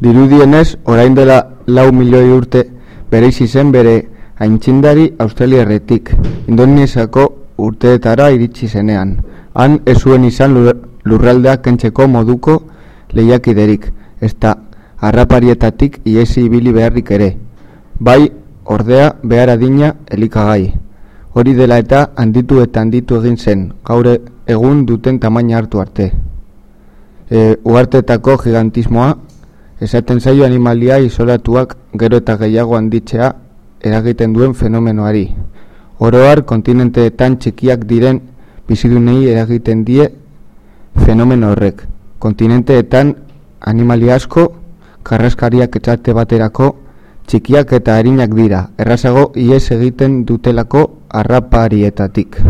Dirudienez, orain dela lau milioi urte bereiz zen bere aintzindari australiarretik, indoniesako urteetara iritsi zenean. Han ez zuen izan lurraldeak kentzeko moduko lehiakiderik, ez da harraparietatik iesi ibili beharrik ere. Bai, ordea behar adina elikagai. Hori dela eta handitu eta handitu egin zen, gaur egun duten tamaina hartu arte. E, uartetako gigantismoa, esaten zaio animalia isolatuak gero eta gehiago handitzea eragiten duen fenomenoari. Oroar kontinenteetan txikiak diren bizidunei eragiten die fenomeno horrek. Kontinenteetan animalia asko, karraskariak etxate baterako, txikiak eta harinak dira, errazago ies egiten dutelako arraparietatik.